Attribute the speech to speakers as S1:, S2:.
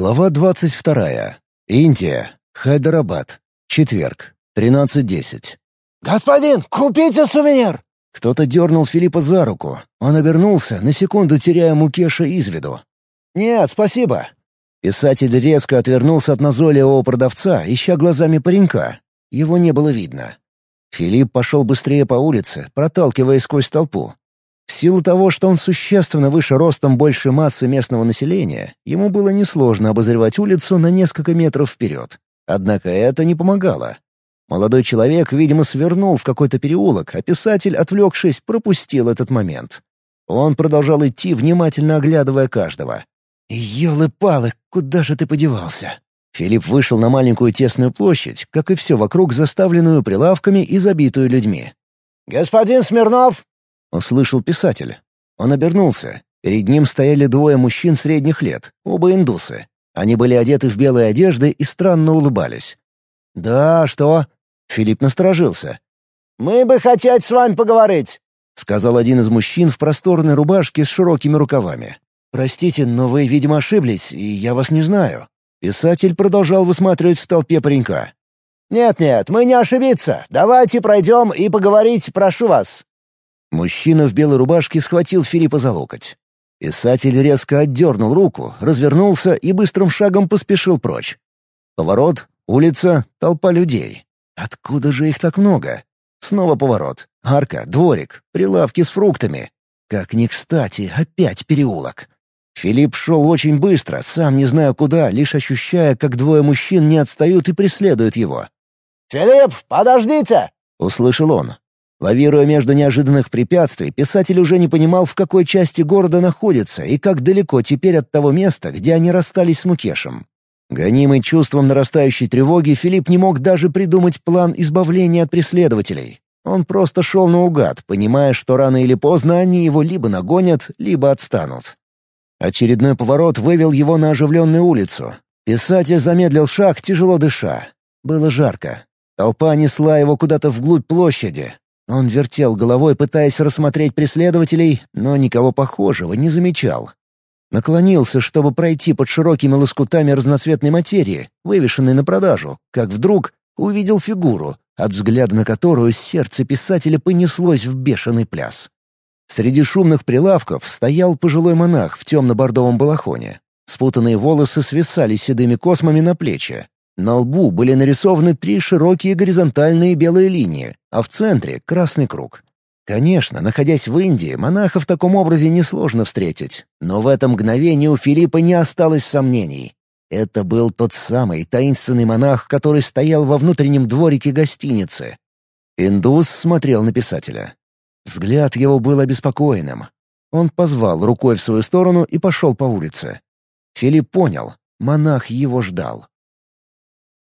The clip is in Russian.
S1: Глава двадцать вторая. Индия. Хайдарабад. Четверг. Тринадцать десять.
S2: «Господин, купите сувенир!»
S1: Кто-то дернул Филиппа за руку. Он обернулся, на секунду теряя Мукеша из виду. «Нет, спасибо». Писатель резко отвернулся от назойливого продавца, ища глазами паренька. Его не было видно. Филипп пошел быстрее по улице, проталкиваясь сквозь толпу. Силу того, что он существенно выше ростом больше массы местного населения, ему было несложно обозревать улицу на несколько метров вперед. Однако это не помогало. Молодой человек, видимо, свернул в какой-то переулок, а писатель, отвлекшись, пропустил этот момент. Он продолжал идти, внимательно оглядывая каждого. «Елы-палы, куда же ты подевался?» Филипп вышел на маленькую тесную площадь, как и все вокруг, заставленную прилавками и забитую людьми.
S2: «Господин Смирнов!»
S1: — услышал писатель. Он обернулся. Перед ним стояли двое мужчин средних лет, оба индусы. Они были одеты в белые одежды и странно улыбались. «Да, что?» Филипп насторожился.
S2: «Мы бы хотели с вами поговорить», —
S1: сказал один из мужчин в просторной рубашке с широкими рукавами. «Простите, но вы, видимо, ошиблись, и я вас не знаю». Писатель продолжал высматривать в толпе паренька.
S2: «Нет-нет, мы не ошибиться. Давайте пройдем и поговорить, прошу вас».
S1: Мужчина в белой рубашке схватил Филиппа за локоть. Писатель резко отдернул руку, развернулся и быстрым шагом поспешил прочь. Поворот, улица, толпа людей. Откуда же их так много? Снова поворот. Арка, дворик, прилавки с фруктами. Как ни кстати, опять переулок. Филипп шел очень быстро, сам не зная куда, лишь ощущая, как двое мужчин не отстают и преследуют его.
S2: «Филипп, подождите!»
S1: — услышал он. Лавируя между неожиданных препятствий, писатель уже не понимал, в какой части города находится и как далеко теперь от того места, где они расстались с Мукешем. Гонимый чувством нарастающей тревоги, Филипп не мог даже придумать план избавления от преследователей. Он просто шел наугад, понимая, что рано или поздно они его либо нагонят, либо отстанут. Очередной поворот вывел его на оживленную улицу. Писатель замедлил шаг, тяжело дыша. Было жарко. Толпа несла его куда-то вглубь площади. Он вертел головой, пытаясь рассмотреть преследователей, но никого похожего не замечал. Наклонился, чтобы пройти под широкими лоскутами разноцветной материи, вывешенной на продажу, как вдруг увидел фигуру, от взгляда на которую сердце писателя понеслось в бешеный пляс. Среди шумных прилавков стоял пожилой монах в темно-бордовом балахоне. Спутанные волосы свисали седыми космами на плечи. На лбу были нарисованы три широкие горизонтальные белые линии, а в центре — красный круг. Конечно, находясь в Индии, монаха в таком образе несложно встретить, но в это мгновение у Филиппа не осталось сомнений. Это был тот самый таинственный монах, который стоял во внутреннем дворике гостиницы. Индус смотрел на писателя. Взгляд его был обеспокоенным. Он позвал рукой в свою сторону и пошел по улице. Филипп понял, монах его ждал.